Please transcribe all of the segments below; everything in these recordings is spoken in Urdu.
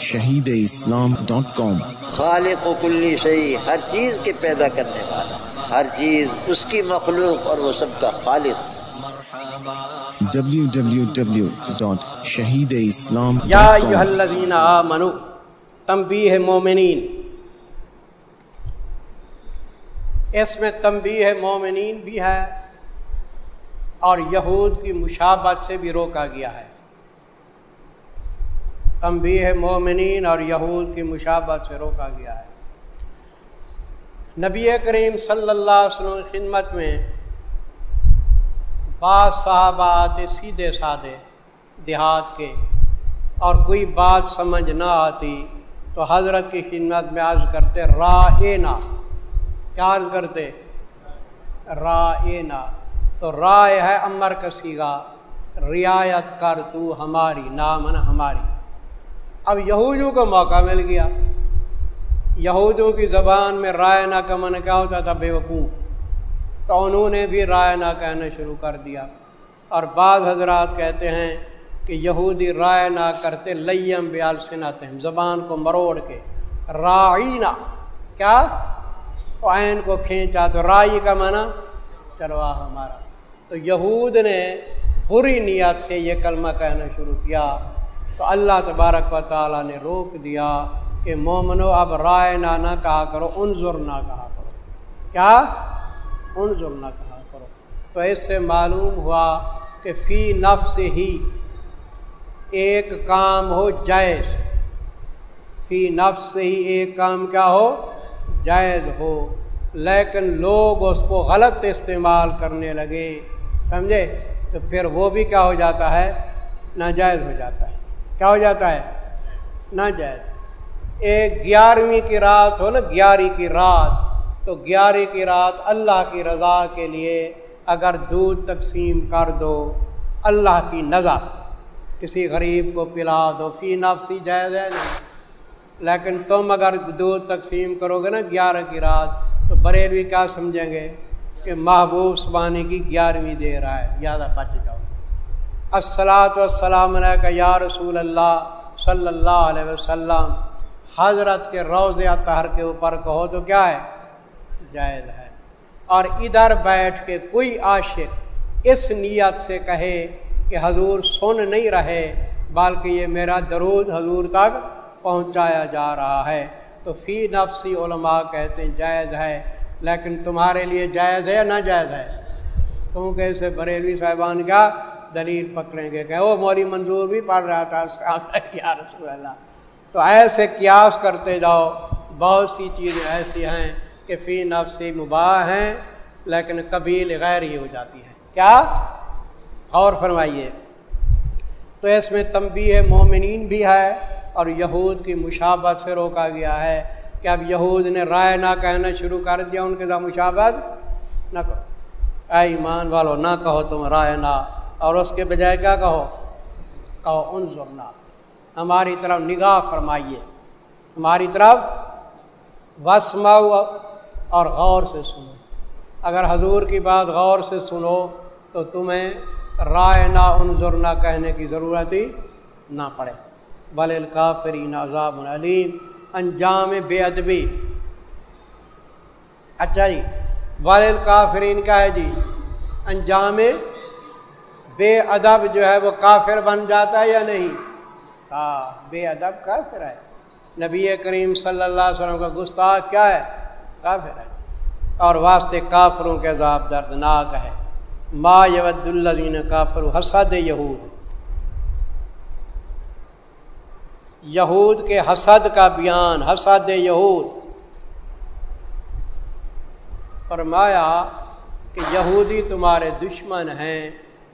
شہید اسلام ڈاٹ کام۔ خالق و کلی شہی ہر چیز کے پیدا کرنے والا ہر چیز اس کی مخلوق اور وہ سب کا خالق۔ شہید اسلام یا الذین آمنو تنبیہ مومنین۔ اس میں تنبیہ مومنین بھی ہے اور یہود کی مشابت سے بھی روکا گیا ہے۔ تنبیہ مومنین اور یہود کی مشابت سے روکا گیا ہے۔ نبی کریم صلی اللہ علیہ وسلم خدمت میں بعض صحابہ آتے سیدھے سادے دیہات کے اور کوئی بات سمجھ نہ آتی تو حضرت کی خدمت میں عرض کرتے را کیا عرض کرتے؟ را تو رائے ہے امر کسی گا رعایت کر تو ہماری، نامن ہماری۔ اب یہودیوں کو موقع مل گیا۔ یہودیوں کی زبان میں رائے نہ کا من کیا ہوتا تھا بے وقوف۔ تو انہوں نے بھی رائے نہ کہنا شروع کر دیا۔ اور بعض حضرات کہتے ہیں کہ یہودی رائے نہ کرتے لیم بیال سناتے زبان کو مروڑ کے۔ رائنا کیا؟ عین کو کھینچا تو رائی کا مانا چلوا ہمارا۔ تو یہود نے بری نیت سے یہ کلمہ کہنا شروع کیا۔ تو اللہ تبارک و تعالیٰ نے روک دیا کہ مومنو، اب رائے نہ نہ کہا کرو، انظر نہ کہا کرو۔ کیا؟ انظر نہ کہا کرو۔ تو اس سے معلوم ہوا کہ فی نفس ہی ایک کام ہو، جائز۔ فی نفس ہی ایک کام کیا ہو؟ جائز ہو۔ لیکن لوگ اس کو غلط استعمال کرنے لگے، سمجھے؟ تو پھر وہ بھی کیا ہو جاتا ہے؟ ناجائز ہو جاتا ہے۔ کیا ہو جاتا ہے؟ ناجائز ایک گیارہویں کی رات ہو نا، گیارہویں کی رات، تو گیارہ کی رات اللہ کی رضا کے لیے اگر دودھ تقسیم کر دو، اللہ کی نظر کسی غریب کو پلا دو، فی نفسی جائز ہے نہیں۔ لیکن تم اگر دودھ تقسیم کرو گے نا گیارہ کی رات، تو بریلوی کیا سمجھیں گے؟ کہ محبوب سبانی کی گیارہویں دے رہا ہے زیادہ بچ جاؤ۔ السلاۃ والسلام علیہ یا رسول اللہ صلی اللہ علیہ وسلم، حضرت کے روز اطہر کے اوپر کہو تو کیا ہے؟ جائز ہے۔ اور ادھر بیٹھ کے کوئی عاشق اس نیت سے کہے کہ حضور سن نہیں رہے، بلکہ یہ میرا درود حضور تک پہنچایا جا رہا ہے۔ تو فی نفسی علماء کہتے ہیں جائز ہے، لیکن تمہارے لیے جائز ہے یا نہ جائز ہے؟ تم کیسے بریلوی صاحبان کا دلیل پکڑیں گے کہ وہ مولی منظور بھی پڑھ رہا تھا یا رسول اللہ۔ تو ایسے قیاس کرتے جاؤ، بہت سی چیزیں ایسی ہیں کہ فی نفسی مباح ہیں، لیکن قبیل غیر ہی ہو جاتی ہیں۔ کیا؟ اور فرمائیے۔ تو اس میں تمبی ہے مومنین بھی ہے اور یہود کی مشابت سے روکا گیا ہے کہ اب یہود نے رائے نہ کہنا شروع کر دیا، ان کے ساتھ مشابت نہ کہو اے ایمان والو، نہ کہو تم رائے نہ اور اس کے بجائے کیا کہو؟ کہو ان ضرور ہماری طرف نگاہ فرمائیے۔ ہماری طرف وسماؤ اور غور سے سنو۔ اگر حضور کی بات غور سے سنو، تو تمہیں رائے نہ انظر نہ کہنے کی ضرورت ہی نہ پڑے۔ بل الکافرین عذاب علیم۔ انجام بے ادبی اچھا جی بل الکافرین کا ہے جی؟ انجام بے ادب جو ہے وہ کافر بن جاتا ہے یا نہیں؟ ہاں بے ادب کافر ہے۔ نبی کریم صلی اللہ علیہ وسلم کا گستاخ کیا ہے؟ کافر ہے۔ اور واسطے کافروں کے عذاب دردناک ہے۔ ما یود الدین کافر حسد یہود۔ یہود کے حسد کا بیان، حسد یہود۔ فرمایا کہ یہودی تمہارے دشمن ہیں۔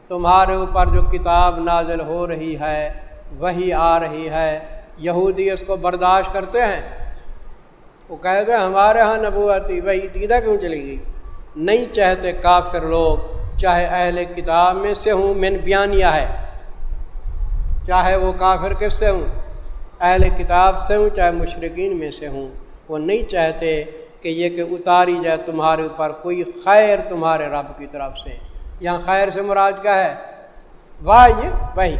تمہارے اوپر جو کتاب نازل ہو رہی ہے، وہی آ رہی ہے۔ یہودی اس کو برداشت کرتے ہیں۔ وہ کہتے ہیں، ہمارے ہاں نبوتی وہی دیدہ کیوں چلی گئی؟ نہیں چاہتے کافر لوگ، چاہے اہل کتاب میں سے ہوں، من بیانیہ ہے۔ چاہے وہ کافر کس سے ہوں؟ اہل کتاب سے ہوں، چاہے مشرقین میں سے ہوں۔ وہ نہیں چاہتے کہ یہ کہ اتاری جائے تمہارے اوپر، کوئی خیر تمہارے رب کی طرف سے۔ یہاں خیر سے مراد کیا ہے؟ واہ یہ وہی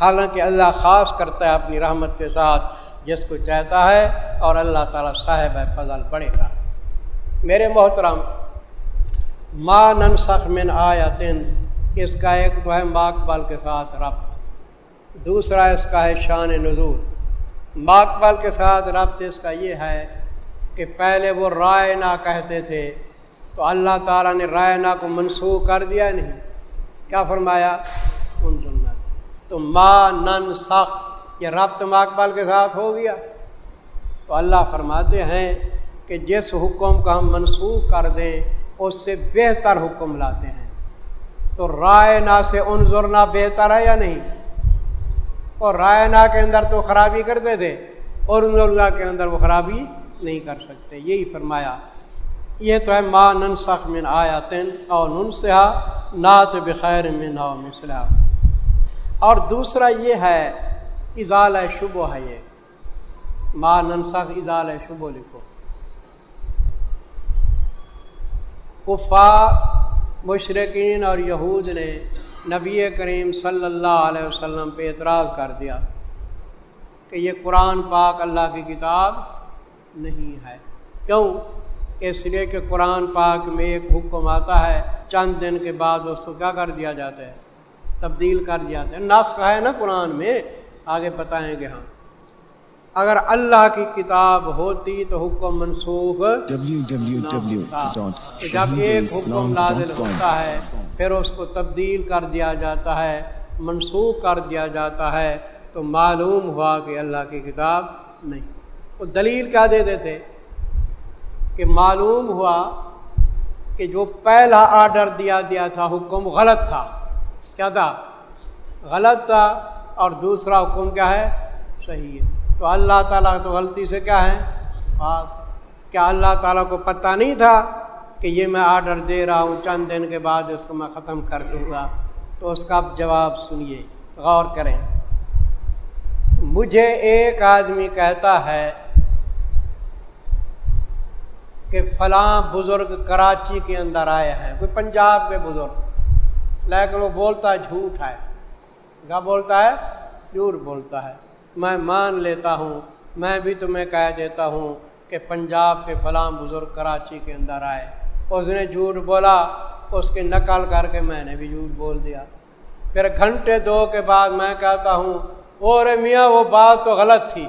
حالانکہ اللہ خاص کرتا ہے اپنی رحمت کے ساتھ، جس کو چاہتا ہے اور اللہ تعالیٰ صاحب ہے فضل بڑھے گا۔ میرے محترم، ما ننسخ من آیتن، اس کا ایک تو ہے ماکبل کے ساتھ ربط دوسرا اس کا ہے شان نزول۔ ماکبل کے ساتھ ربط اس کا یہ ہے کہ پہلے وہ رائے نہ کہتے تھے تو اللہ تعالیٰ نے رائے نہ کو منسوخ کر دیا نہیں۔ کیا فرمایا؟ ان سنت تو ما نن سخ یہ ربط ماکبل کے ساتھ ہو گیا۔ تو اللہ فرماتے ہیں کہ جس حکم کا ہم منسوخ کر دیں، اس سے بہتر حکم لاتے ہیں۔ تو رائے نا سے ان بہتر ہے یا نہیں؟ اور رائے نا کے اندر تو خرابی کرتے تھے اور ان کے اندر وہ خرابی نہیں کر سکتے۔ یہی فرمایا۔ یہ تو ہے ماں نن سخ من آیا تین اور نن نعت بخیر من ہو مسلح اور دوسرا یہ ہے اضال شبو ہے یہ۔ ماں نن سخ اضال شبو لکھو۔ کفا مشرقین اور یہود نے نبی کریم صلی اللہ علیہ وسلم پہ اعتراض کر دیا کہ یہ قرآن پاک اللہ کی کتاب نہیں ہے۔ کیوں؟ اس لیے کہ قرآن پاک میں ایک حکم آتا ہے چند دن کے بعد اس کو کیا کر دیا جاتا ہے؟ تبدیل کر دیا جاتا ہے۔ نسخ ہے نا قرآن میں؟ آگے بتائیں گے ہم۔ اگر اللہ کی کتاب ہوتی تو حکم منسوخ۔ جب ایک حکم نازل ہوتا ہے پھر اس کو تبدیل کر دیا جاتا ہے منسوخ کر دیا جاتا ہے تو معلوم ہوا کہ اللہ کی کتاب نہیں۔ وہ دلیل کیا دیتے؟ تھے کہ معلوم ہوا کہ جو پہلا آرڈر دیا دیا تھا، حکم غلط تھا۔ کیا تھا؟ غلط تھا۔ اور دوسرا حکم کیا ہے؟ صحیح ہے۔ تو اللہ تعالیٰ تو غلطی سے کیا ہے؟ ہاں، کیا اللہ تعالیٰ کو پتہ نہیں تھا کہ یہ میں آرڈر دے رہا ہوں، چند دن کے بعد اس کو میں ختم کر دوں گا؟ تو اس کا جواب سنیے، غور کریں۔ مجھے ایک آدمی کہتا ہے کہ فلاں بزرگ کراچی کے اندر آئے ہیں، کوئی پنجاب کے بزرگ۔ لیکن وہ بولتا ہے جھوٹ ہے۔ کیا بولتا ہے؟ جھوٹ بولتا ہے۔ میں مان لیتا ہوں، میں بھی تمہیں کہہ دیتا ہوں کہ پنجاب کے فلاں بزرگ کراچی کے اندر آئے۔ اس نے جھوٹ بولا، اس کی نقل کر کے میں نے بھی جھوٹ بول دیا۔ پھر گھنٹے دو کے بعد میں کہتا ہوں او رے میاں، وہ بات تو غلط تھی۔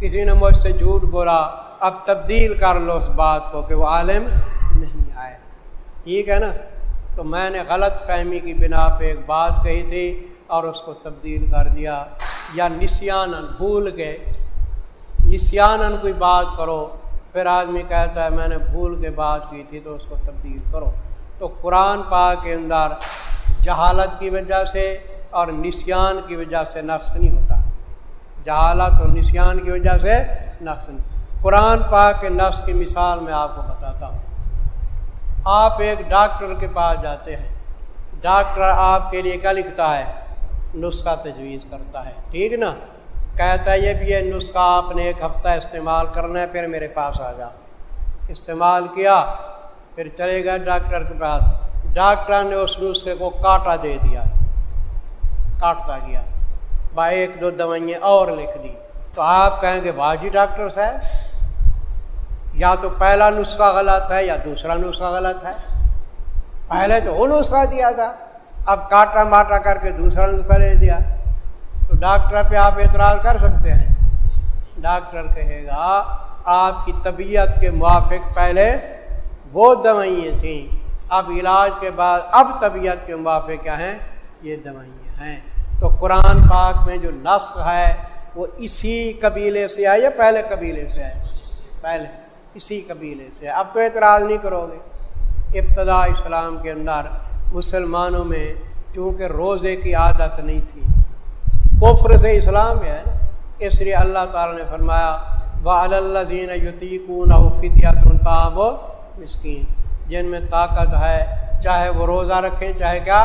کسی نے مجھ سے جھوٹ بولا اب تبدیل کر لو اس بات کو کہ وہ عالم نہیں آئے۔ ٹھیک ہے نا؟ تو میں نے غلط فہمی کی بنا پہ ایک بات کہی تھی اور اس کو تبدیل کر دیا۔ یا نسیان بھول کے نسیان کوئی بات کرو، پھر آدمی کہتا ہے میں نے بھول کے بات کی تھی تو اس کو تبدیل کرو۔ تو قرآن پاک کے اندر جہالت کی وجہ سے اور نسیان کی وجہ سے نقص نہیں ہوتا۔ جہالت اور نسیان کی وجہ سے نقص نہیں۔ قرآن پاک کے نفس کی مثال میں آپ کو بتاتا ہوں۔ آپ ایک ڈاکٹر کے پاس جاتے ہیں۔ ڈاکٹر آپ کے لیے کیا لکھتا ہے؟ نسخہ تجویز کرتا ہے۔ ٹھیک نا؟ کہتا ہے، یہ بھی یہ نسخہ آپ نے ایک ہفتہ استعمال کرنا ہے، پھر میرے پاس آ جا۔ استعمال کیا، پھر چلے گا ڈاکٹر کے پاس۔ ڈاکٹر نے اس نسخے کو کاٹا دے دیا۔ کاٹتا گیا۔ بھائی ایک دو دوائیں اور لکھ دی۔ تو آپ کہیں گے باجی ڈاکٹر صاحب یا تو پہلا نسخہ غلط ہے یا دوسرا نسخہ غلط ہے۔ پہلے تو وہ نسخہ دیا تھا، اب کاٹا ماٹا کر کے دوسرا نسخہ لے دیا تو ڈاکٹر پہ آپ اعتراض کر سکتے ہیں۔ ڈاکٹر کہے گا، آپ کی طبیعت کے موافق پہلے وہ دوائیں تھیں، اب علاج کے بعد اب طبیعت کے موافق کیا ہیں؟ یہ دوائیں ہیں۔ تو قرآن پاک میں جو نسخ ہے، وہ اسی قبیلے سے ہے یا پہلے قبیلے سے ہے پہلے۔ اسی قبیلے سے۔ اب تو اعتراض نہیں کرو گے۔ ابتدا اسلام کے اندر مسلمانوں میں چونکہ روزے کی عادت نہیں تھی، کفر سے اسلام ہے نا، اس لیے اللہ تعالیٰ نے فرمایا وہ اللہ زین یتیقون تاب و مسکین جن میں طاقت ہے، چاہے وہ روزہ رکھیں، چاہے کیا؟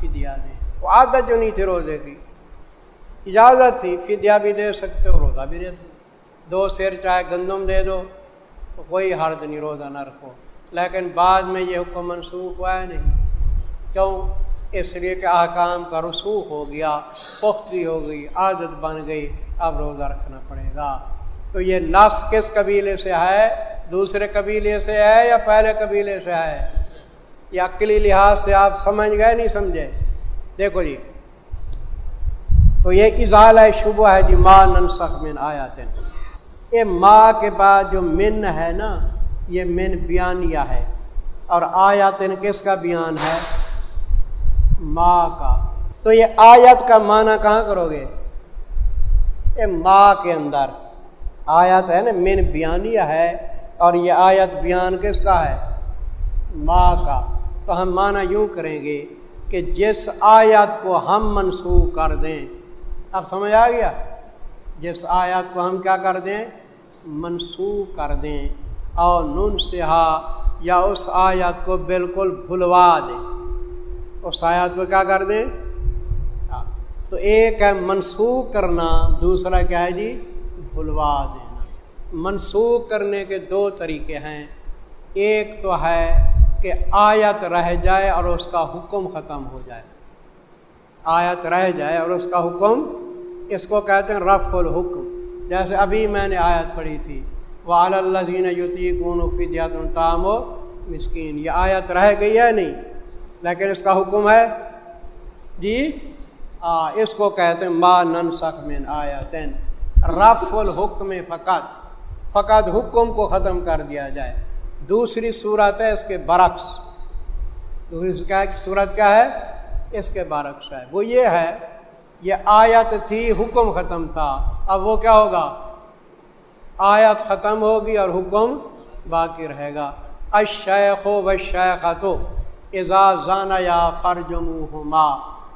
فدیا دیں۔ وہ عادت جو نہیں تھی روزے کی، اجازت تھی فدیا بھی دے سکتے ہو، روزہ بھی دے سکتے دو سیر چاہے گندم دے دو۔ کوئی حرد نہیں روزہ نہ رکھو۔ لیکن بعد میں یہ حکم منسوخ ہوا ہے نہیں۔ کیوں؟ اس لیے کہ احکام کا رسوخ ہو گیا پختگی ہو گئی، عادت بن گئی۔ اب روزہ رکھنا پڑے گا۔ تو یہ نس کس قبیلے سے ہے؟ دوسرے قبیلے سے ہے یا پہلے قبیلے سے ہے؟ یا عقلی لحاظ سے آپ سمجھ گئے نہیں سمجھے؟ دیکھو جی۔ تو یہ اضال شبہ ہے جی ماں ننسخ من آیا تین یہ ماں کے بعد جو من ہے نا، یہ من بیانیہ ہے۔ اور آیاتن کس کا بیان ہے؟ ماں کا۔ تو یہ آیت کا معنی کہاں کرو گے؟ یہ ماں کے اندر۔ آیت ہے نا، من بیانیہ ہے۔ اور یہ آیت بیان کس کا ہے؟ ماں کا۔ تو ہم معنی یوں کریں گے کہ جس آیت کو ہم منسوخ کر دیں۔ اب سمجھ آ گیا؟ جس آیت کو ہم کیا کر دیں؟ منسوخ کر دیں اور نن سہا یا اس آیت کو بالکل بھلوا دیں۔ اس آیت کو کیا کر دیں؟ ہاں، تو ایک ہے منسوخ کرنا، دوسرا کیا ہے جی؟ بھلوا دینا۔ منسوخ کرنے کے دو طریقے ہیں۔ ایک تو ہے کہ آیت رہ جائے اور اس کا حکم ختم ہو جائے۔ آیت رہ جائے اور اس کا حکم اس کو کہتے ہیں رف الحکم۔ جیسے ابھی میں نے آیت پڑھی تھی۔ وہ اللہ یوتی کون فدیات تام و مسکین یہ آیت رہ گئی ہے نہیں، لیکن اس کا حکم ہے۔ جی آ، اس کو کہتے ہیں ما نن سخ میں آیا تین رف الحکم فقط فقط حکم کو ختم کر دیا جائے۔ دوسری صورت ہے اس کے برعکس۔ دوسری صورت کیا ہے؟ اس کے برعکس ہے۔ وہ یہ ہے یہ آیت تھی، حکم ختم تھا۔ اب وہ کیا ہوگا؟ آیت ختم ہوگی اور حکم باقی رہے گا۔ اشیخ و شیخ تو اعزاز یا فرجم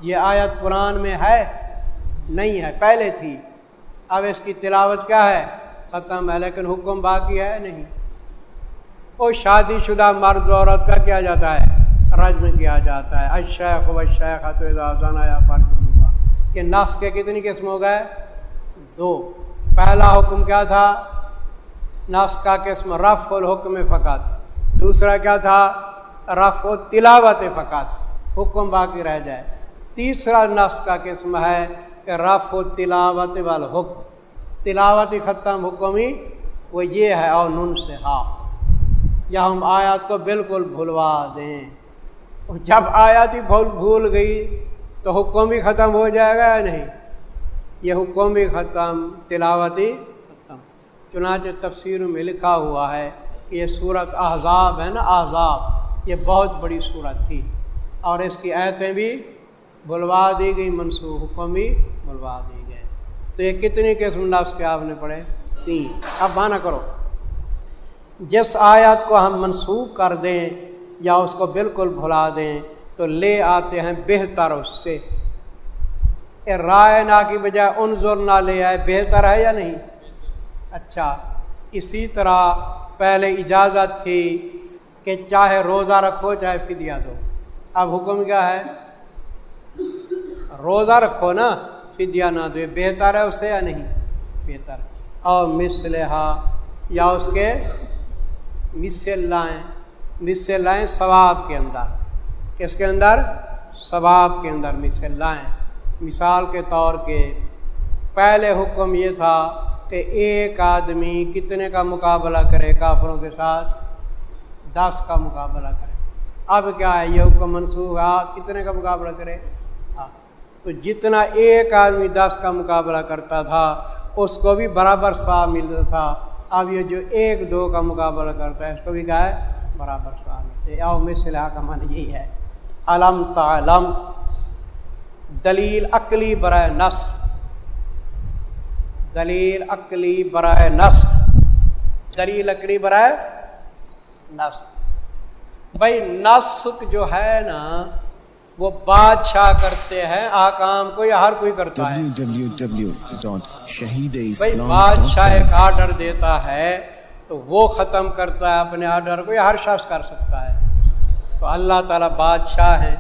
یہ آیت قرآن میں ہے؟ نہیں ہے، پہلے تھی۔ اب اس کی تلاوت کیا ہے؟ ختم ہے، لیکن حکم باقی ہے نہیں۔ وہ شادی شدہ مرد عورت کا کیا جاتا ہے؟ رجم کیا جاتا ہے۔ اشیخ و شیخ تو اعزاز یا فرجم کہ نفس کے کتنی قسم ہو گئے؟ دو۔ پہلا حکم کیا تھا؟ نفس کا قسم رف الحکم فقط۔ دوسرا کیا تھا؟ رف و تلاوت فقط۔ حکم باقی رہ جائے۔ تیسرا نفس کا قسم ہے کہ رف و تلاوت والحکم۔ تلاوت ختم حکم ہی وہ یہ ہے اور نن سے ہا۔ یا ہم آیات کو بالکل بھلوا دیں۔ جب آیات ہی بھول بھول گئی تو حکم بھی ختم ہو جائے گا یا نہیں؟ یہ حکم بھی ختم تلاوتی ختم۔ چنانچہ تفسیر میں لکھا ہوا ہے کہ یہ صورت احزاب ہے نا، احزاب۔ یہ بہت بڑی صورت تھی۔ اور اس کی ایتیں بھی بلوا دی گئی، منسوخ حکم بھی بلوا دی گئے۔ تو یہ کتنی قسم نفس کے آپ نے پڑھے؟ تین۔ اب مانا کرو۔ جس آیات کو ہم منسوخ کر دیں یا اس کو بالکل بھلا دیں تو لے آتے ہیں بہتر اس سے۔ رائے نہ کی بجائے ان نہ لے آئے، بہتر ہے یا نہیں؟ اچھا اسی طرح پہلے اجازت تھی کہ چاہے روزہ رکھو، چاہے فدیہ دو۔ اب حکم کیا ہے؟ روزہ رکھو نا، فدیہ نہ دو بہتر ہے اسے یا نہیں؟ بہتر۔ اور مسلحا یا اس کے مسل لائیں مسل لائیں ثواب کے اندر۔ کس کے اندر ثواب کے اندر مسل لائیں۔ مثال کے طور کے پہلے حکم یہ تھا کہ ایک آدمی کتنے کا مقابلہ کرے کافروں کے ساتھ؟ دس کا مقابلہ کرے۔ اب کیا ہے؟ یہ حکم منسوخ کتنے کا مقابلہ کرے؟ تو جتنا ایک آدمی دس کا مقابلہ کرتا تھا، اس کو بھی برابر سواب ملتا تھا۔ اب یہ جو ایک دو کا مقابلہ کرتا ہے، اس کو بھی کیا ہے؟ برابر سواب ملتے او مثلا کا من یہی ہے۔ علم تعلم، دلیل عقلی برائے نس دلیل عقلی برائے نس دلیل عقلی برائے نس بھائی نسک جو ہے نا، وہ بادشاہ کرتے ہیں، آکام کو یا ہر کوئی کرتا ہے۔ بادشاہ ایک آرڈر دیتا ہے تو وہ ختم کرتا ہے اپنے آرڈر کو یا ہر شخص کر سکتا ہے۔ تو اللہ تعالیٰ بادشاہ ہیں،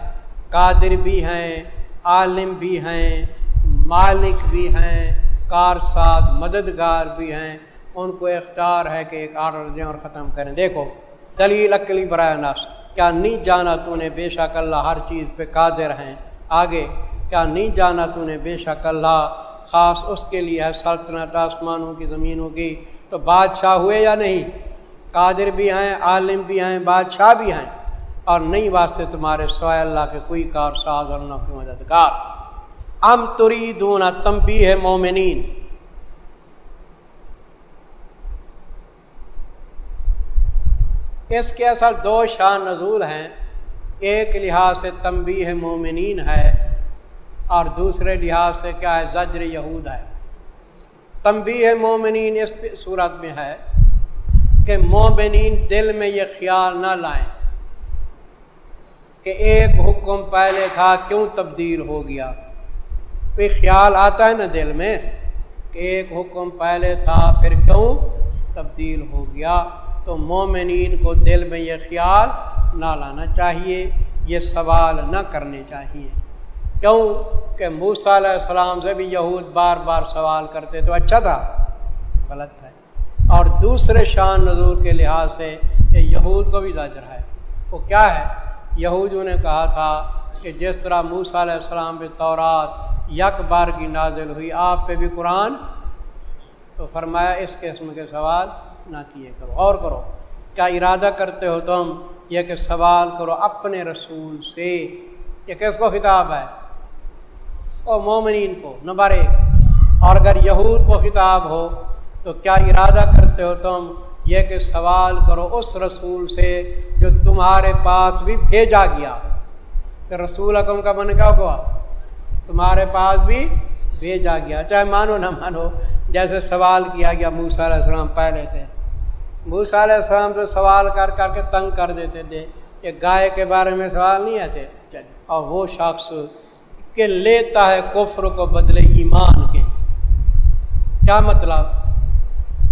قادر بھی ہیں، عالم بھی ہیں، مالک بھی ہیں کار ساتھ مددگار بھی ہیں۔ ان کو اختیار ہے کہ ایک آرڈر دیں اور ختم کریں۔ دیکھو، دلیل اکلی برائے نفس کیا نہیں جانا تو نے بے شک اللہ ہر چیز پہ قادر ہیں۔ آگے، کیا نہیں جانا تو نے بے شک اللہ، خاص اس کے لیے ہے سلطنت آسمانوں کی، زمینوں کی۔ تو بادشاہ ہوئے یا نہیں؟ قادر بھی ہیں، عالم بھی ہیں، بادشاہ بھی ہیں۔ اور نہیں واسطے تمہارے سوائے اللہ کے کوئی کار ساز اور نہ کوئی مددگار۔ ام تری دونا تمبی ہے مومنین۔ اس کے اصل دو شان نزول ہیں۔ ایک لحاظ سے تمبی ہے مومنین ہے اور دوسرے لحاظ سے کیا ہے، زجر یہود ہے۔ تمبی ہے مومنین اس صورت میں ہے کہ مومنین دل میں یہ خیال نہ لائیں۔ کہ ایک حکم پہلے تھا، کیوں تبدیل ہو گیا؟ کوئی خیال آتا ہے نا دل میں کہ ایک حکم پہلے تھا، پھر کیوں تبدیل ہو گیا؟ تو مومنین کو دل میں یہ خیال نہ لانا چاہیے، یہ سوال نہ کرنے چاہیے۔ کیوں کہ موسا علیہ السلام سے بھی یہود بار بار سوال کرتے تو اچھا تھا، غلط ہے اور دوسرے شان نظور کے لحاظ سے یہ یہود کو بھی زجر ہے۔ وہ کیا ہے؟ یہودیوں نے کہا تھا کہ جس طرح موسا علیہ السلام پہ تورات یک بار کی نازل ہوئی، آپ پہ بھی قرآن؟ تو فرمایا، اس قسم کے سوال نہ کیے کرو۔ اور کرو، کیا ارادہ کرتے ہو تم یہ کہ سوال کرو اپنے رسول سے؟ یہ کس کو خطاب ہے؟ او مومنین کو، نمبر ایک۔ اور اگر یہود کو خطاب ہو، تو کیا ارادہ کرتے ہو تم یہ کہ سوال کرو اس رسول سے جو تمہارے پاس بھی بھیجا گیا۔ کہ رسول اکم کا من کیا ہوا؟ تمہارے پاس بھی بھیجا گیا۔ چاہے مانو نہ مانو، جیسے سوال کیا گیا موسا علیہ السلام پہلے تھے موسا علیہ السلام سے سوال کر کر کے تنگ کر دیتے تھے یہ گائے کے بارے میں سوال نہیں آتے۔ اور وہ شخص کہ لیتا ہے کفر کو بدلے ایمان کے۔ کیا مطلب؟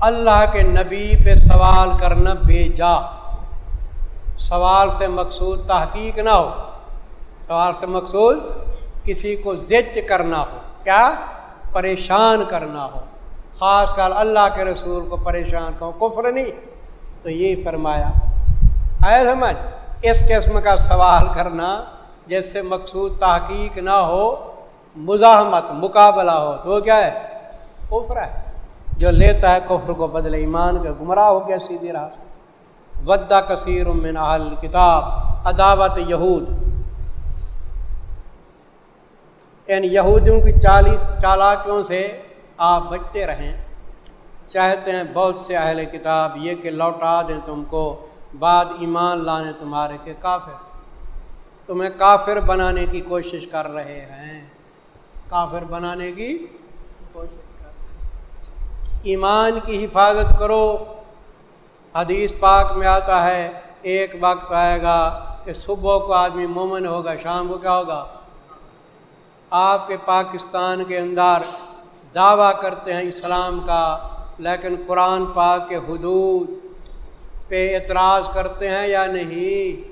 اللہ کے نبی پہ سوال کرنا بے جا۔ سوال سے مقصود تحقیق نہ ہو۔ سوال سے مقصود کسی کو زچ کرنا ہو۔ کیا؟ پریشان کرنا ہو۔ خاص کر اللہ کے رسول کو پریشان کرو۔ کفر نہیں۔ تو یہ فرمایا۔ آئے سمجھ، اس قسم کا سوال کرنا جس سے مقصود تحقیق نہ ہو، مزاحمت، مقابلہ ہو، تو وہ کیا ہے؟ کفر ہے۔ جو لیتا ہے کفر کو بدل ایمان کا گمراہ ہو گیا سیدھی راہ سے۔ ودا کثیر من اہل کتاب عداوت یہود۔ ان یہودیوں کی چالی، چالاکیوں سے آپ بچتے رہیں۔ چاہتے ہیں بہت سے اہل کتاب یہ کہ لوٹا دیں تم کو، بعد ایمان لانے تمہارے کے کافر۔ تمہیں کافر بنانے کی کوشش کر رہے ہیں۔ کافر بنانے کی کوشش۔ ایمان کی حفاظت کرو۔ حدیث پاک میں آتا ہے، ایک وقت آئے گا کہ صبح کو آدمی مومن ہوگا، شام کو کیا ہوگا؟ آپ کے پاکستان کے اندر دعویٰ کرتے ہیں اسلام کا، لیکن قرآن پاک کے حدود پہ اعتراض کرتے ہیں یا نہیں؟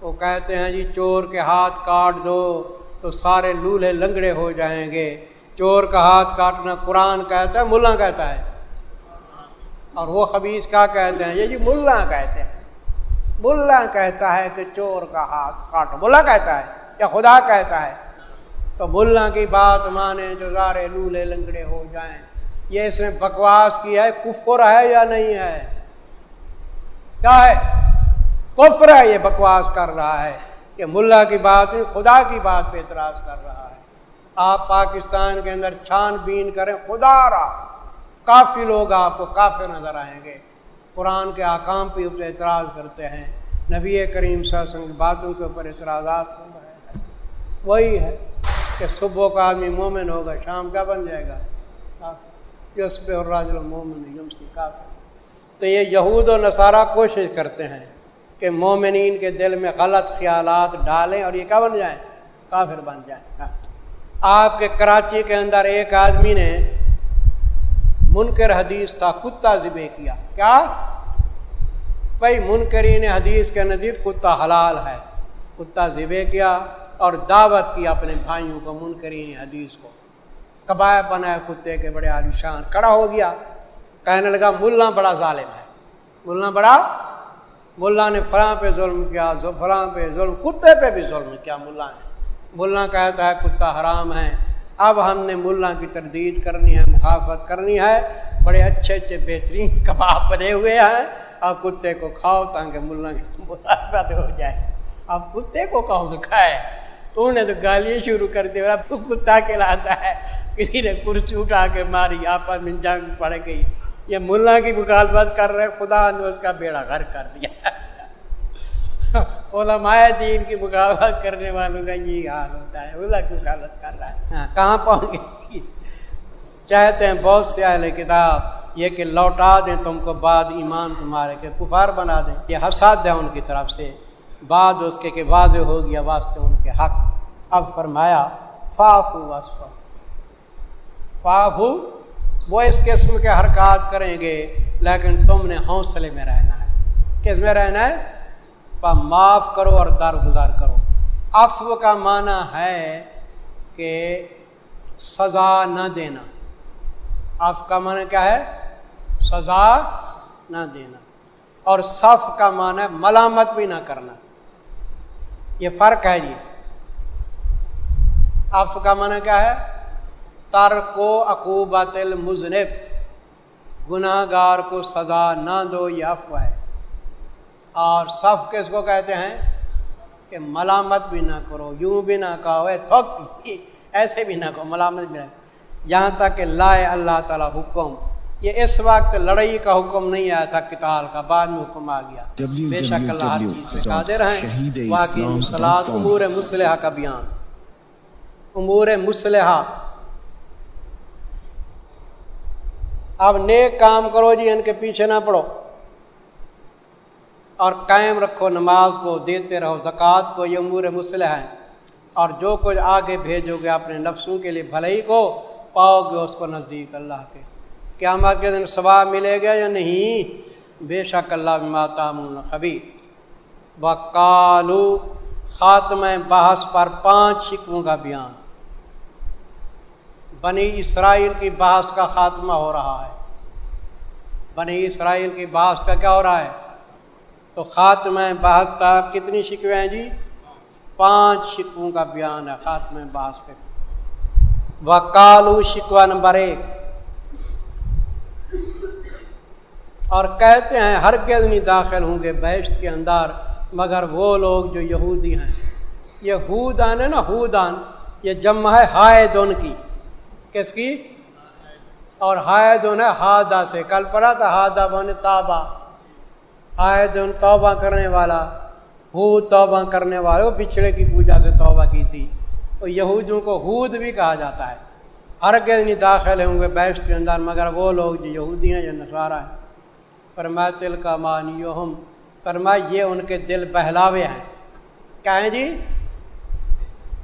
وہ کہتے ہیں جی چور کے ہاتھ کاٹ دو تو سارے لولہے لنگڑے ہو جائیں گے۔ چور کا ہاتھ کاٹنا قرآن کہتا ہے، ملا کہتا ہے۔ اور وہ خبیص کیا کہتے ہیں؟ یہ جی ملا کہتے ہیں۔ ملا کہتا ہے کہ چور کا ہاتھ کاٹو۔ ملا کہتا ہے یا خدا کہتا ہے؟ تو ملا کی بات مانے جو سارے لولے لنگڑے ہو جائیں۔ یہ اس میں بکواس کی ہے، کفر ہے یا نہیں ہے؟ کیا ہے؟ کفر ہے، یہ بکواس کر رہا ہے کہ ملا کی بات نہیں، خدا کی بات پہ اعتراض کر رہا ہے۔ آپ پاکستان کے اندر چھان بین کریں، خدا رہا۔ کافی لوگ آپ کو کافی نظر آئیں گے۔ قرآن کے آکام پہ اوپر اعتراض کرتے ہیں۔ نبی کریم سنگ باتوں کے اوپر اعتراضات ہو رہے ہیں۔ وہی ہے کہ صبح کا آدمی مومن ہوگا، شام کا بن جائے گا؟ اس پہ راج المومن تو یہ یہود و نصارہ کوشش کرتے ہیں کہ مومنین کے دل میں غلط خیالات ڈالیں اور یہ کیا بن جائیں؟ کافر بن جائیں۔ آپ کے کراچی کے اندر ایک آدمی نے منکر حدیث تھا کتا ذبح کیا۔ کیا؟ بھائی منکرین حدیث کے نزدیک کتا حلال ہے، کتا ذبح کیا اور دعوت کی اپنے بھائیوں کو، منکرین حدیث کو۔ کباب بنایا کتے کے بڑے عالیشان کڑا ہو گیا۔ کہنے لگا، ملا بڑا ظالم ہے۔ ملا بڑا، ملا نے فلاں پہ ظلم کیا، فلاں پہ ظلم، کتے پہ بھی ظلم کیا، ملا نے۔ ملا کہتا ہے، کتا حرام ہے۔ اب ہم نے ملا کی تردید کرنی ہے، مخافت کرنی ہے۔ بڑے اچھے اچھے، بہترین کباب بنے ہوئے ہیں۔ اور کتے کو کھاؤ تاکہ ملا کی مخافت ہو جائے۔ اب کتے کو کہو کھائے؟ تو انہیں تو گالیاں شروع کر دیا کتا کہلاتا ہے۔ کسی نے کرسی اٹھا کے ماری، آپس میں جنگ پڑ گئی۔ یہ ملا کی مخالفت کر رہے، خدا نے اس کا بیڑا گھر کر دیا۔ علماء دین کی مخالفت کرنے والوں کا یہ حال ہوتا ہے اللہ کی مخالفت کر رہا ہے۔ ہاں، کہاں پہنچ گئی چاہتے ہیں بہت سے اہل کتاب یہ کہ لوٹا دیں تم کو بعد ایمان تمہارے کے کفار بنا دیں۔ یہ حساد ہے ان کی طرف سے۔ بعد اس کے کہ واضح ہو گیا واسطے ان کے حق۔ اب فرمایا فافو وصف فافو وہ اس قسم کے حرکات کریں گے لیکن تم نے حوصلے میں رہنا ہے۔ کس میں رہنا ہے؟ معاف کرو اور درگزار کرو۔ افو کا معنی ہے کہ سزا نہ دینا۔ اف کا معنی کیا ہے؟ سزا نہ دینا۔ اور صف کا معنی ہے ملامت بھی نہ کرنا۔ یہ فرق ہے جی۔ اف کا معنی کیا ہے؟ ترک و عقوبت المزنب گناہ گار کو سزا نہ دو، یہ افواہ ہے۔ اور صف کس کو کہتے ہیں؟ کہ ملامت بھی نہ کرو یوں بھی نہ کہو تھک ایسے بھی نہ کہو ملامت بھی نہ کرو۔ یہاں تک کہ لائے اللہ تعالیٰ حکم یہ اس وقت لڑائی کا حکم نہیں آیا تھا کتال کا بعد میں حکم آ گیا۔ بے شک اللہ قادر ہیں واقعی امور مسلحہ کا بیان۔ امور مسلحہ اب نیک کام کرو جی ان کے پیچھے نہ پڑو۔ اور قائم رکھو نماز کو، دیتے رہو، زکوٰۃ کو، یہ امور مسلح ہے اور جو کچھ آگے بھیجو گے اپنے نفسوں کے لیے بھلائی کو، پاؤ گے اس کو نزدیک اللہ کے۔ قیامت کے دن ثواب ملے گا یا نہیں؟ بے شک اللہ ماتا خبی بکالو خاتم بحث پر پانچ شکووں کا بیان۔ بنی اسرائیل کی بحث کا خاتمہ ہو رہا ہے۔ بنی اسرائیل کی بحث کا کیا ہو رہا ہے؟ تو خاتمہ بحث کا کتنی شکوے ہیں جی؟ پانچ شکووں کا بیان ہے، خاتمہ بحث پہ۔ وکالو شکوا نمبر ایک۔ اور کہتے ہیں ہر کے داخل ہوں گے بیشت کے اندر، مگر وہ لوگ جو یہودی ہیں۔ یہ ہودان ہے نا، ہودان۔ یہ جمع ہے ہائے دون کی۔ کس کی؟ اور ہائے دون ہے ہادا سے۔ کل پڑا تھا ہادا بن تابا آئے دن توبہ کرنے والا۔ ہود توبہ کرنے والے، وہ پچھڑے کی پوجا سے توبہ کی تھی۔ تو یہودیوں کو ہود بھی کہا جاتا ہے۔ ہر کے دن داخل ہوں گے بیشت کے اندر، مگر وہ لوگ جو یہودی ہیں، جو نصارہ ہیں۔ فرمایا تل کا مانی ہم فرمایا، یہ ان کے دل بہلاوے ہیں۔ کہیں جی؟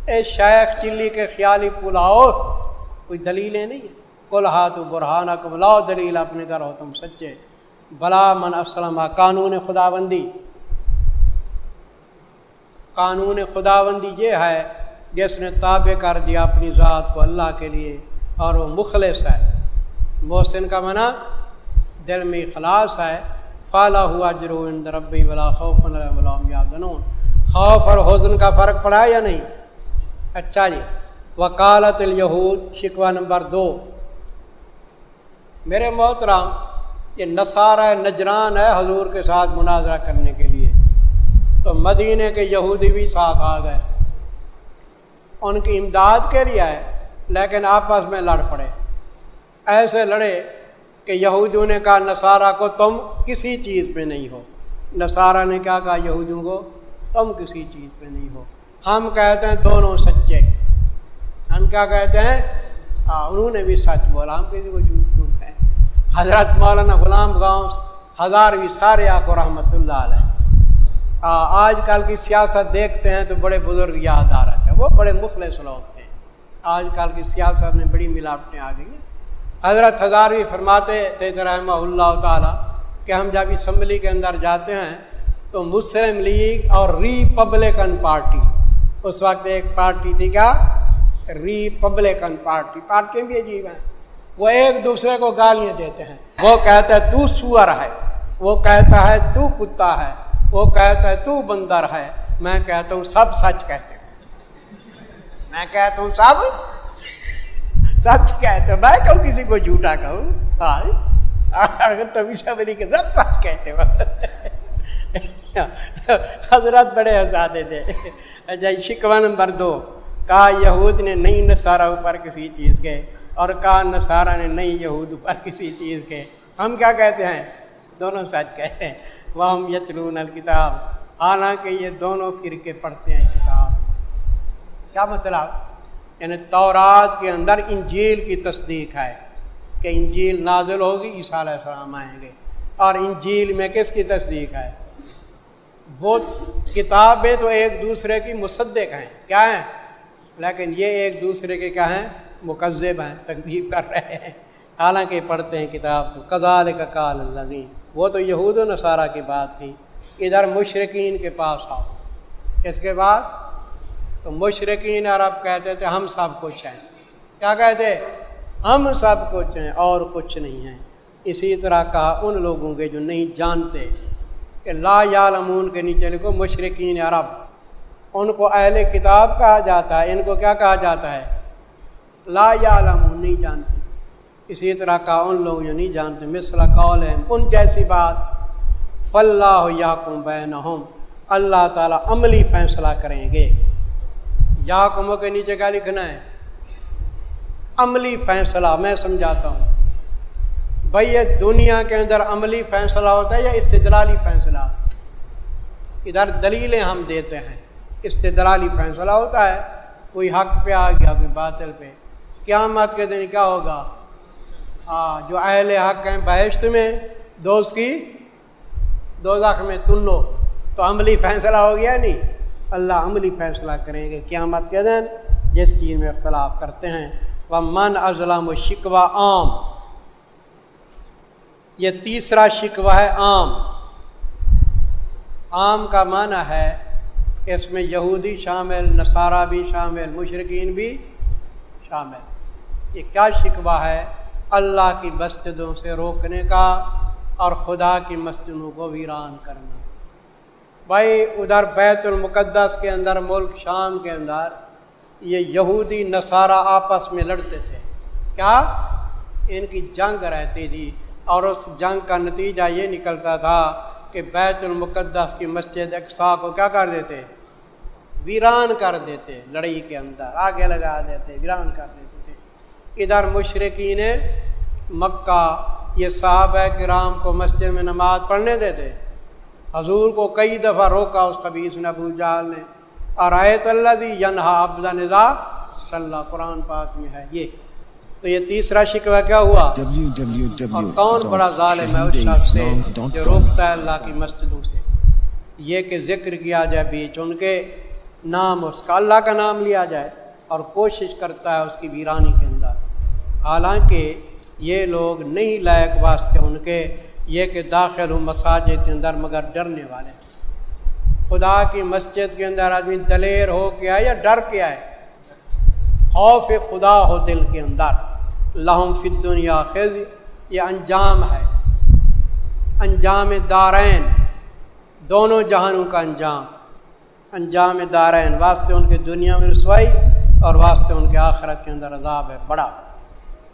اے شیخ چلی کے خیالی پلاؤ کوئی دلیلیں نہیں کل ہاتھ برہانہ کو لاؤ دلیل اپنے گھر ہو تم سچے۔ بلا من اسلم، قانون خدا بندی قانون خدا بندی یہ ہے جس نے تابع کر دیا اپنی ذات کو اللہ کے لیے اور وہ مخلص ہے۔ محسن کا منع دل میں اخلاص ہے۔ فالا ہوا جرو ربی بلا خوف جنون خوف اور حوضن کا فرق پڑا یا نہیں؟ اچھا جی۔ وکالت الہود شکوہ نمبر دو۔ میرے محترام یہ نصارہ نجران ہے حضور کے ساتھ مناظرہ کرنے کے لیے۔ تو مدینے کے یہودی بھی ساتھ آ گئے۔ ان کی امداد کے لیے آئے، لیکن آپس میں لڑ پڑے۔ ایسے لڑے کہ یہودیوں نے کہا، نصارہ کو تم کسی چیز پہ نہیں ہو۔ نصارہ نے کیا کہا یہودیوں کو؟ تم کسی چیز پہ نہیں ہو۔ ہم کہتے ہیں دونوں سچے۔ ہم کیا کہتے ہیں؟ ہاں انہوں نے بھی سچ بولا، ہم کسی کو جھوٹ حضرت مولانا غلام گاؤں ہزارویں سارے آکو رحمۃ اللہ علیہ۔ آج کل کی سیاست دیکھتے ہیں تو بڑے بزرگ یاد آ رہے تھے وہ بڑے مخلص لوگ تھے۔ آج کل کی سیاست میں بڑی ملاوٹیں آ گئی حضرت ہزارویں فرماتے تھے رحمہ اللہ تعالیٰ کہ ہم جب اسمبلی کے اندر جاتے ہیں تو مسلم لیگ اور ریپبلکن پارٹی۔ اس وقت ایک پارٹی تھی کیا؟ Republican party. پارٹیاں بھی عجیب ہیں۔ وہ ایک دوسرے کو گالیاں دیتے ہیں۔ وہ کہتا ہے، تو سور ہے۔ وہ کہتا ہے، تو کتا ہے۔ وہ کہتا ہے، تو بندر ہے۔ میں کہتا ہوں، سب سچ کہتے ہیں میں کہتا ہوں، سب سچ کہتے میں کہوں کسی کو جھوٹا کہوں؟ اگر تبھی سب کے سب سچ کہتے ہو۔ حضرت بڑے حسادے تھے۔ اچھا شکوا نمبر دو۔ کہا، یہود نے نہیں نسارا اوپر کسی چیز کے اور کہا نسارا نے نہیں یہود اوپر کسی چیز کے ہم کیا کہتے ہیں؟ دونوں سچ کہتے ہیں۔ وہ ہم یتلون الکتاب حالانکہ یہ دونوں فرقے پڑھتے ہیں کتاب۔ کیا مطلب؟ یعنی تورات کے اندر انجیل کی تصدیق ہے کہ انجیل نازل ہوگی، عیسیٰ علیہ السلام آئیں گے۔ اور انجیل میں کس کی تصدیق ہے؟ وہ کتابیں تو ایک دوسرے کی مصدق ہیں۔ کیا ہیں؟ لیکن یہ ایک دوسرے کے کیا ہیں؟ مقذب ہیں تقدیب کر رہے ہیں۔ حالانکہ پڑھتے ہیں کتاب کو کزال کا کال اللہ وہ تو یہود و نصارہ کی بات تھی۔ ادھر مشرقین کے پاس آؤ۔ اس کے بعد تو مشرقین عرب کہتے تھے، ہم سب کچھ ہیں۔ کیا کہتے؟ ہم سب کچھ ہیں اور کچھ نہیں ہیں۔ اسی طرح کہا ان لوگوں کے جو نہیں جانتے کہ لا یعلمون کے نیچے لکھو مشرقین عرب۔ ان کو اہل کتاب کہا جاتا ہے۔ ان کو کیا کہا جاتا ہے؟ لا یعلمون نہیں جانتے۔ اسی طرح کا ان لوگ جو نہیں جانتے مثلا قول ہے ان جیسی بات فلاح یا کم بین اللہ تعالیٰ عملی فیصلہ کریں گے۔ یا کموں کے نیچے کیا لکھنا ہے؟ عملی فیصلہ، میں سمجھاتا ہوں۔ بھائی یہ دنیا کے اندر عملی فیصلہ ہوتا ہے یا استدلالی فیصلہ؟ ادھر دلیلیں ہم دیتے ہیں۔ استدلالی فیصلہ ہوتا ہے، کوئی حق پہ آ گیا، کوئی باطل پہ۔ قیامت کے دن کیا ہوگا؟ ہاں جو اہل حق ہیں بحث میں، دوست کی دو لاکھ میں تن لو تو عملی فیصلہ ہو گیا نہیں؟ اللہ عملی فیصلہ کریں گے قیامت کے دن، جس چیز میں اختلاف کرتے ہیں۔ وہ من ازلم و شکوہ عام یہ تیسرا شکوہ ہے، عام۔ عام کا معنی ہے، اس میں یہودی شامل، نصارہ بھی شامل مشرقین بھی شامل۔ یہ کیا شکوہ ہے اللہ کی مسجدوں سے روکنے کا اور خدا کی مسجدوں کو ویران کرنا؟ بھائی، ادھر بیت المقدس کے اندر، ملک شام کے اندر یہ یہودی نصارہ آپس میں لڑتے تھے۔ کیا؟ ان کی جنگ رہتی تھی اور اس جنگ کا نتیجہ یہ نکلتا تھا کہ بیت المقدس کی مسجد اقسا کو کیا کر دیتے؟ ویران کر دیتے لڑائی کے اندر، آگے لگا دیتے، ویران کر دیتے۔ ادھر مشرقین مکہ یہ صحابہ کرام کو مسجد میں نماز پڑھنے دیتے حضور کو کئی دفعہ روکا اس خبیص نے ابو جال نے۔ اور آیت اللہ دی ینہا ابدا نظا صلی اللہ قرآن پاک میں ہے یہ۔ تو یہ تیسرا شکوہ کیا ہوا؟ اور کون بڑا ظالم ہے اس شخص سے جو روکتا ہے اللہ کی مسجدوں سے؟ یہ کہ ذکر کیا جائے بیچ ان کے نام اس کا اللہ کا نام لیا جائے اور کوشش کرتا ہے اس کی ویرانی کے حالانکہ یہ لوگ نہیں لائق واسطے ان کے، یہ کہ داخل ہوں مساجد کے اندر مگر ڈرنے والے۔ خدا کی مسجد کے اندر آدمی دلیر ہو کے آئے یا ڈر کے آئے؟ خوف خدا ہو دل کے اندر۔ لہم فی دنیا خز یہ انجام ہے۔ انجام دارین، دونوں جہانوں کا انجام۔ انجام دارین، واسطے ان کے دنیا میں رسوائی اور واسطے ان کے آخرت کے اندر عذاب ہے بڑا۔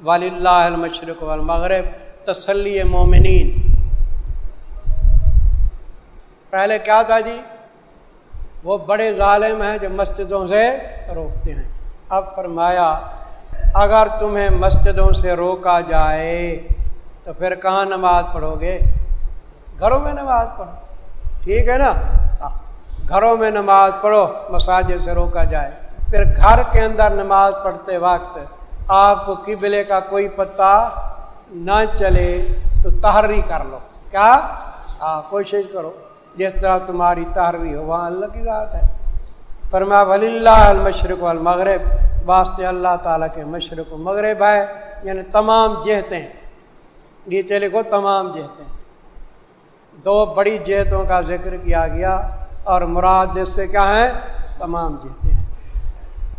ولی اللہ المشرق والمغرب، تسلی مومنین۔ پہلے کیا تھا جی؟ وہ بڑے ظالم ہیں جو مسجدوں سے روکتے ہیں۔ اب فرمایا، اگر تمہیں مسجدوں سے روکا جائے، تو پھر کہاں نماز پڑھو گے؟ گھروں میں نماز پڑھو۔ ٹھیک ہے نا؟ ہاں، گھروں میں نماز پڑھو، مساجد سے روکا جائے۔ پھر گھر کے اندر نماز پڑھتے وقت آپ کو قبلے کا کوئی پتہ نہ چلے تو تحری کر لو۔ کیا؟ ہاں کوشش کرو۔ جس طرح تمہاری تحری ہو، وہاں اللہ کی ذات ہے۔ فرما ولی اللہ المشرق والمغرب۔ واسطے اللہ تعالیٰ کے مشرق و مغرب ہے یعنی تمام جہتیں۔ نیچے لکھو، تمام جہتیں۔ دو بڑی جہتوں کا ذکر کیا گیا اور مراد جس سے کیا ہے تمام جہتیں۔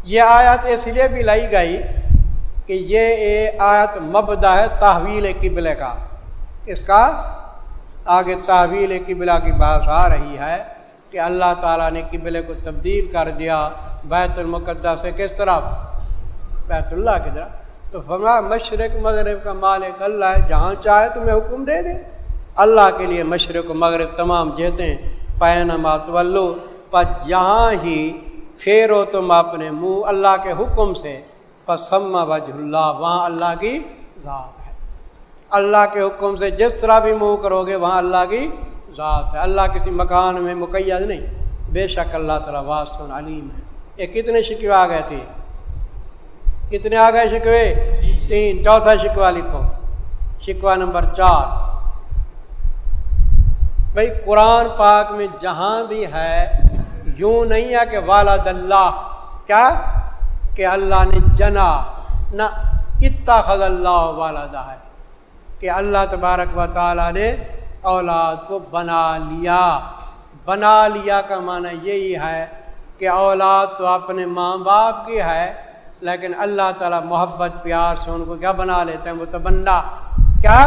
یہ آیت اس لیے بھی لائی گئی کہ یہ آیت مبدا ہے تحویل قبل کا۔ اس کا آگے تحویل قبلہ کی بحث آ رہی ہے کہ اللہ تعالیٰ نے قبلے کو تبدیل کر دیا بیت المقدہ سے کس طرف؟ بیت اللہ کی طرف۔ تو فرما مشرق مغرب کا مالک اللہ ہے، جہاں چاہے تمہیں حکم دے دے۔ اللہ کے لیے مشرق و مغرب تمام جیتے پین ماتولو پر جہاں ہی پھیرو تم اپنے منہ اللہ کے حکم سے۔ پسم وجہ اللہ وہاں اللہ کی ذات ہے۔ اللہ کے حکم سے جس طرح بھی منہ کرو گے، وہاں اللہ کی ذات ہے۔ اللہ کسی مکان میں مقید نہیں۔ بے شک اللہ تعالیٰ واسن علیم ہے۔ یہ کتنے شکوے آ گئے تھے؟ کتنے آ گئے شکوے؟ تین۔ چوتھا شکوا لکھو۔ شکوا نمبر چار۔ بھائی قرآن پاک میں جہاں بھی ہے، یوں نہیں ہے کہ والد اللہ، کیا؟ کہ اللہ نے جنا نہ اتخذ اللہ والدہ ہے، کہ اللہ تبارک و تعالیٰ نے اولاد کو بنا لیا۔ بنا لیا کا معنی یہی ہے کہ اولاد تو اپنے ماں باپ کی ہے، لیکن اللہ تعالیٰ محبت، پیار سے ان کو کیا بنا لیتے ہیں؟ وہ تو بندہ کیا؟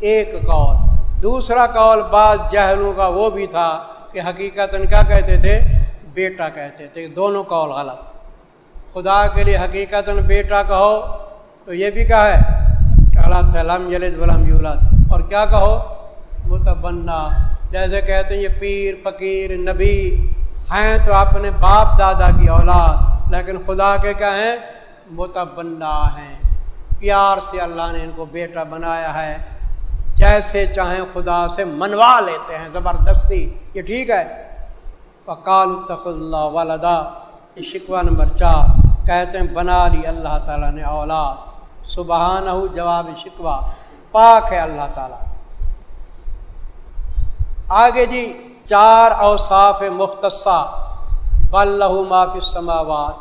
ایک قول۔ دوسرا قول بعض جہلوں کا وہ بھی تھا کہ حقیقت کیا کہتے تھے؟ بیٹا کہتے تھے۔ دونوں قول غلط۔ خدا کے لیے حقیقت بیٹا کہو تو یہ بھی کیا ہے غلط ہے لم یلد ولم اور کیا کہو؟ متبنا۔ جیسے کہتے ہیں یہ پیر، فقیر، نبی ہیں تو اپنے باپ، دادا کی اولاد۔ لیکن خدا کے کیا ہیں؟ متبنا ہیں۔ پیار سے اللہ نے ان کو بیٹا بنایا ہے۔ جیسے چاہیں خدا سے منوا لیتے ہیں۔ زبردستی۔ یہ ٹھیک ہے۔ فقال تخ اللہ والدا یہ شکوہ نمبر چار۔ کہتے ہیں، بنا لی اللہ تعالیٰ نے اولاد۔ سبحان ہو جواب شکوہ۔ پاک ہے اللہ تعالیٰ۔ آگے جی چار اوصاف مختصہ۔ بلہ معافی سماوات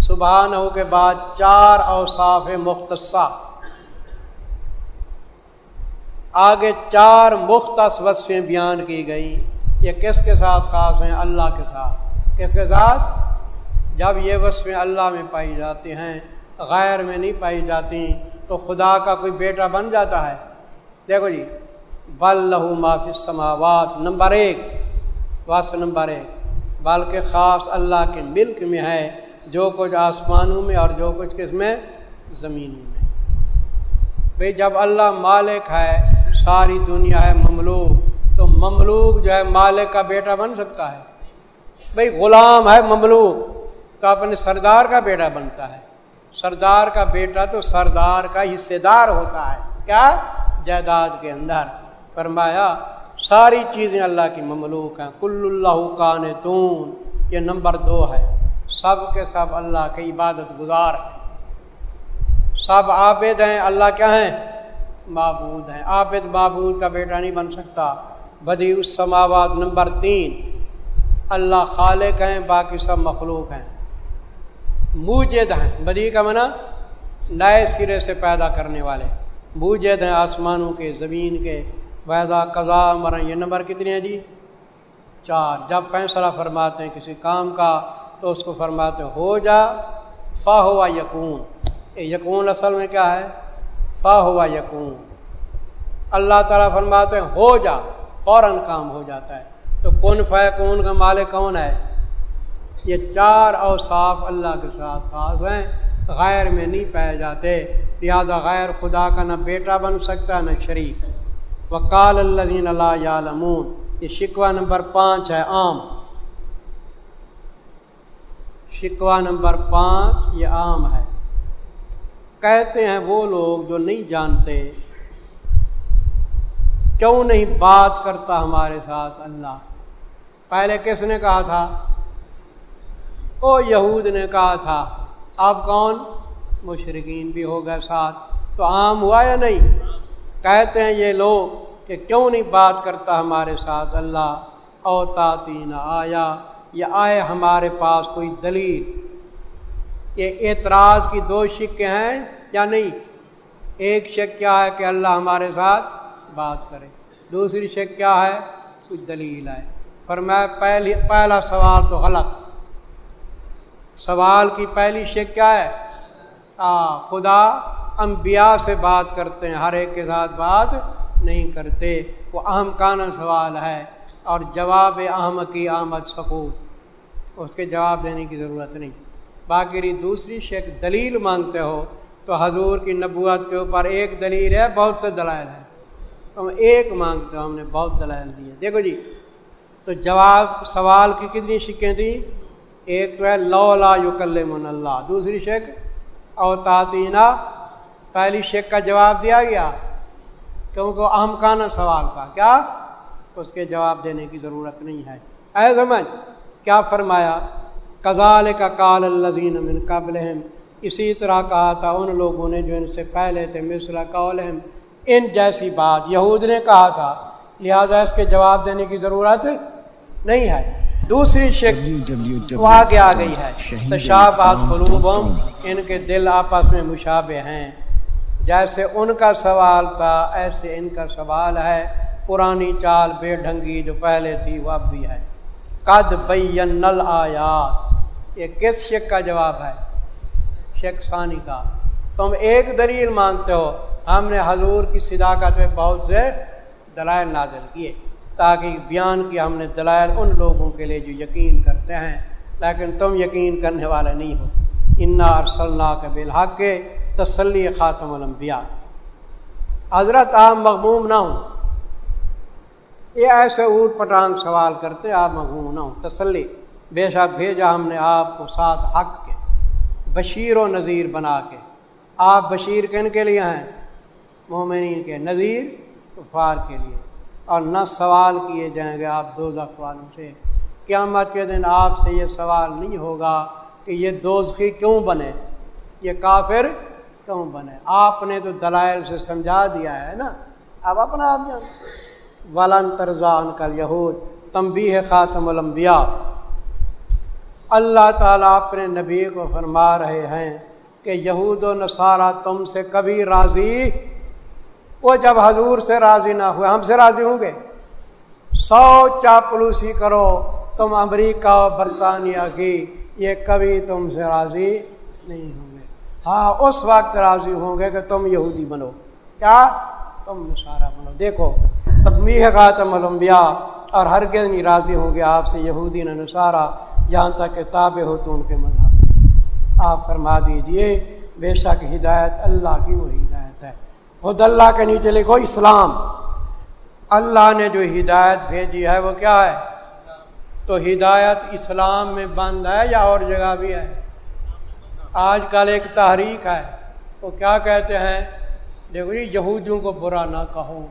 سبحان کے بعد چار اوصاف مختصہ۔ آگے چار مختص وصفیں بیان کی گئی۔ یہ کس کے ساتھ خاص ہیں؟ اللہ کے ساتھ۔ کس کے ساتھ جب یہ وصفیں اللہ میں پائی جاتی ہیں، غیر میں نہیں پائی جاتی، تو خدا کا کوئی بیٹا بن جاتا ہے۔ دیکھو جی بل لہو معافی سماوات نمبر ایک وس نمبر ایک۔ بلکہ خاص اللہ کے ملک میں ہے، جو کچھ آسمانوں میں اور جو کچھ کس میں؟ زمینوں میں۔ بھئی جب اللہ مالک ہے، ساری دنیا ہے مملوک، تو مملوک جو ہے مالک کا بیٹا بن سکتا ہے۔ بھئی غلام ہے مملوک تو اپنے سردار کا بیٹا بنتا ہے۔ سردار کا بیٹا تو سردار کا حصے دار ہوتا ہے۔ کیا؟ جائیداد کے اندر۔ فرمایا، ساری چیزیں اللہ کی مملوک ہیں۔ کل اللہ کان تون یہ نمبر دو ہے۔ سب کے سب اللہ کے عبادت گزار ہیں۔ سب عابد ہیں، اللہ کیا ہیں؟ معبود ہیں۔ عابد معبود کا بیٹا نہیں بن سکتا۔ بدی اس نمبر تین۔ اللہ خالق ہیں، باقی سب مخلوق ہیں۔ موجد ہیں۔ بدی کا منع نئے سرے سے پیدا کرنے والے۔ موجد ہیں آسمانوں کے، زمین کے۔ ویدا قضا، مرن، یہ نمبر کتنے ہیں جی؟ چار۔ جب فیصلہ فرماتے ہیں کسی کام کا، تو اس کو فرماتے ہو جا، فا ہوا یقون یقون اصل میں کیا ہے؟ فا ہوا یقون اللہ تعالیٰ فرماتے ہیں، ہو جا، فوراً کام ہو جاتا ہے۔ تو کون فیکون کا مالک کون ہے؟ یہ چار اوصاف اللہ کے ساتھ خاص ہیں، غیر میں نہیں پائے جاتے۔ لہٰذا غیر خدا کا نہ بیٹا بن سکتا، نہ شریک۔ وکال اللہ اللہ یعلمون، یہ شکوہ نمبر پانچ ہے عام۔ شکوہ نمبر پانچ یہ عام ہے۔ کہتے ہیں وہ لوگ جو نہیں جانتے۔ کیوں نہیں بات کرتا ہمارے ساتھ اللہ؟ پہلے کس نے کہا تھا؟ او یہود نے کہا تھا آپ کون؟ مشرقین بھی ہو گئے ساتھ۔ تو عام ہوا یا نہیں؟ کہتے ہیں یہ لوگ کہ کیوں نہیں بات کرتا ہمارے ساتھ؟ اللہ او تعطین آیا، یا آئے ہمارے پاس کوئی دلیل۔ یہ اعتراض کی دو شکیں ہیں یا نہیں؟ ایک شک کیا ہے کہ اللہ ہمارے ساتھ بات کرے، دوسری شک کیا ہے؟ کچھ دلیل ہے پر میں پہلی پہلا سوال تو غلط۔ سوال کی پہلی شک کیا ہے؟ آ، خدا انبیاء سے بات کرتے ہیں، ہر ایک کے ساتھ بات نہیں کرتے۔ وہ اہم کانا سوال ہے اور جواب اہم کی آمد سکوت اس کے جواب دینے کی ضرورت نہیں۔ باقی دوسری شک دلیل مانگتے ہو تو حضور کی نبوت کے اوپر ایک دلیل ہے، بہت سے دلائل ہیں۔ تم ایک مانگتے ہو، ہم نے بہت دلائل دیے۔ دیکھو جی تو جواب سوال کی کتنی شکیں تھیں؟ ایک تو ہے، لو لا یوکل من اللہ، دوسری شک او پہلی شک کا جواب دیا گیا، کیونکہ اہم کانا سوال کا کیا؟ اس کے جواب دینے کی ضرورت نہیں ہے۔ اے زمن، کیا فرمایا؟ کزال کا کال الزین من قبل اسی طرح کہا تھا ان لوگوں نے جو ان سے پہلے تھے مصر قولہم۔ ان جیسی بات یہود نے کہا تھا، لہذا اس کے جواب دینے کی ضرورت نہیں ہے۔ دوسری شک وہ آگے آ گئی ہے۔ ان کے دل آپس میں مشابہ ہیں۔ جیسے ان کا سوال تھا ایسے ان کا سوال ہے۔ پرانی چال بے ڈھنگی جو پہلے تھی وہ اب بھی ہے۔ قد بین آیات یہ کس شک کا جواب ہے؟ شک ثانی کا۔ تم ایک دلیل مانتے ہو۔ ہم نے حضور کی صداقت میں بہت سے دلائل نازل کیے۔ تاکہ بیان کی ہم نے دلائل ان لوگوں کے لیے جو یقین کرتے ہیں، لیکن تم یقین کرنے والے نہیں ہو۔ انا ارسلّہ کے بالحق کے تسلی خاتم الانبیاء حضرت آپ مغموم نہ ہوں۔ یہ ایسے اوٹ پٹانگ سوال کرتے آپ مغموم نہ ہوں۔ تسلی۔ بے شک بھیجا ہم نے آپ کو ساتھ حق کے، بشیر و نذیر بنا کے۔ آپ بشیر کن کے لیے ہیں؟ مومنین کے، نذیر کفار کے لیے۔ اور نہ سوال کیے جائیں گے آپ دو والوں سے۔ قیامت کے دن آپ سے یہ سوال نہیں ہوگا کہ یہ دوزخی کیوں بنے؟ یہ کافر کیوں بنے؟ آپ نے تو دلائل سے سمجھا دیا ہے نا؟ اب اپنا آپ جان۔ ولن ترزان کل یہود تمبی ہے خاتم الانبیاء۔ اللہ تعالیٰ اپنے نبی کو فرما رہے ہیں کہ یہود و نصارہ تم سے کبھی راضی وہ جب حضور سے راضی نہ ہوئے، ہم سے راضی ہوں گے؟ سو چاپلوسی کرو، تم امریکہ و برطانیہ کی، یہ کبھی تم سے راضی نہیں ہوں گے۔ ہاں اس وقت راضی ہوں گے کہ تم یہودی بنو۔ کیا؟ تم نصارہ بنو۔ دیکھو تبمی خاتم الانبیاء اور ہر کے نہیں راضی ہوں گے آپ سے یہودی نہ نصارہ، جہاں تک کتاب ہو تو ان کے مذہب۔ آپ فرما دیجیے، بے شک ہدایت اللہ کی وہ ہدایت خود اللہ کے نیچے لکھو اسلام۔ اللہ نے جو ہدایت بھیجی ہے وہ کیا ہے؟ تو ہدایت اسلام میں بند ہے یا اور جگہ بھی ہے؟ آج کل ایک تحریک ہے۔ وہ کیا کہتے ہیں؟ دیکھو جی یہودیوں کو برا نہ کہو۔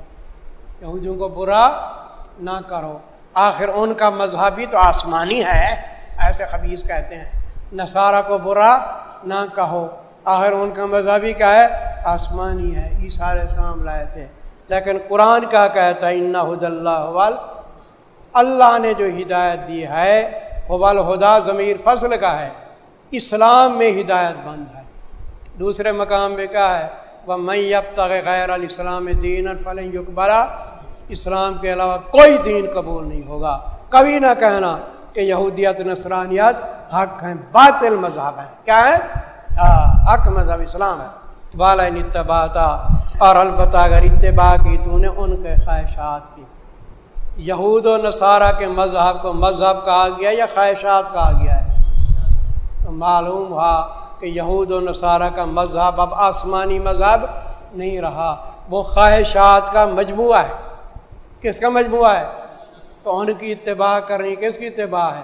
یہودیوں کو برا نہ کرو۔ آخر ان کا مذہبی تو آسمانی ہے، ایسے خبیص کہتے ہیں۔ نصارہ کو برا نہ کہو۔ آخر ان کا مذہبی کیا ہے؟ آسمانی ہے، یہ سارے شام لائے تھے۔ لیکن قرآن کیا کہتا ہے؟ انا حد اللہ اللہ نے جو ہدایت دی ہے حبال ہدا ضمیر فصل کا ہے۔ اسلام میں ہدایت بند ہے۔ دوسرے مقام میں کیا ہے؟ وہ میں اب تک غیر الاسلام دین فلن یقبرا اسلام کے علاوہ کوئی دین قبول نہیں ہوگا۔ کبھی نہ کہنا کہ یہودیت، نصرانیت حق ہیں، باطل مذہب ہے کیا ہے؟ حق مذہب اسلام ہے۔ بالا اتباتا اور البتہ اگر اتباع کی تو نے ان کے خواہشات کی۔ یہود و نصارہ کے مذہب کو مذہب کہا گیا یا خواہشات کہا گیا ہے؟ تو معلوم ہوا کہ یہود و نصارہ کا مذہب اب آسمانی مذہب نہیں رہا۔ وہ خواہشات کا مجموعہ ہے۔ کس کا مجموعہ ہے؟ تو ان کی اتباع کرنی کس کی اتباع ہے؟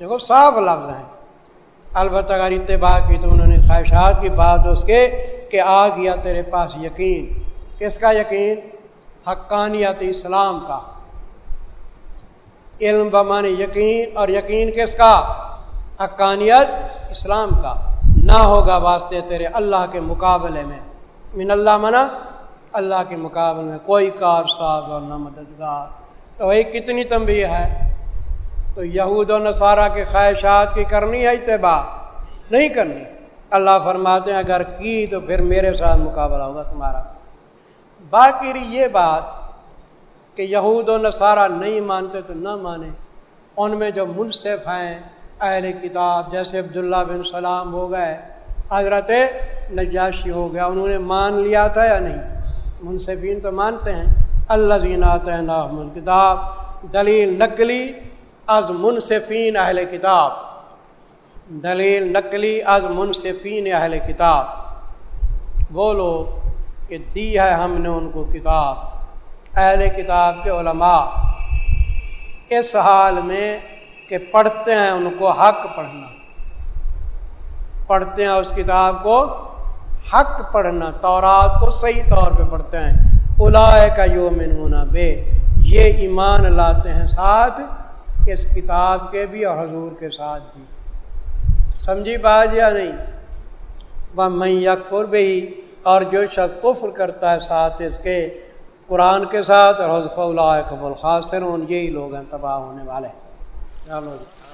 دیکھو صاف لفظ ہیں۔ البتہ اگر اتباع کی تو انہوں نے خواہشات کی بات اس کے کہ آ گیا تیرے پاس یقین، کس کا یقین؟ حقانیت اسلام کا۔ علم بمان یقین، اور یقین کس کا؟ حقانیت اسلام کا۔ نہ ہوگا واسطے تیرے اللہ کے مقابلے میں۔ من اللہ منع اللہ کے مقابلے میں کوئی کار ساز اور نہ مددگار۔ تو وہی کتنی تنبیہ ہے؟ تو یہود و نصارہ کے خواہشات کی کرنی ہے اتباع؟ نہیں کرنی۔ اللہ فرماتے ہیں، اگر کی تو پھر میرے ساتھ مقابلہ ہوگا تمہارا۔ باقی یہ بات کہ یہود و نصارہ نہیں مانتے تو نہ مانے۔ ان میں جو منصف ہیں اہل کتاب، جیسے عبداللہ بن سلام ہو گئے، حضرت نجاشی ہو گیا، انہوں نے مان لیا تھا یا نہیں؟ منصفین تو مانتے ہیں۔ اللہ زینات کتاب دلیل نقلی از منصفین اہل کتاب۔ دلیل نقلی از منصفین اہل کتاب۔ بولو کہ دی ہے ہم نے ان کو کتاب، اہل کتاب کے علماء۔ اس حال میں کہ پڑھتے ہیں ان کو حق پڑھنا۔ پڑھتے ہیں اس کتاب کو حق پڑھنا، تورات کو صحیح طور پہ پڑھتے ہیں۔ الا کا یومن ہونا بے، یہ ایمان لاتے ہیں ساتھ اس کتاب کے بھی اور حضور کے ساتھ بھی۔ سمجھی بات یا نہیں؟ میں یکفر بھی اور جو شخص کفر کرتا ہے ساتھ اس کے، قرآن کے ساتھ، اور حضف اللہ قبول خاصر یہی لوگ ہیں، تباہ ہونے والے چلو جی۔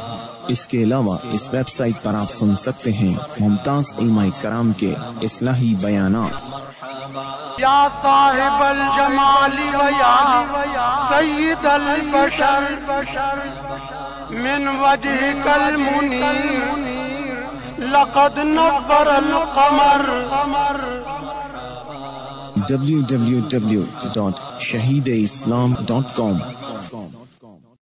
اس کے علاوہ اس ویب سائٹ پر آپ سن سکتے ہیں ممتاز علماء کرام کے اصلاحی بیانات۔ یا صاحب الجمال و یا سید البشر من وجهك المنیر لقد نور القمر۔ www.shahideislam.com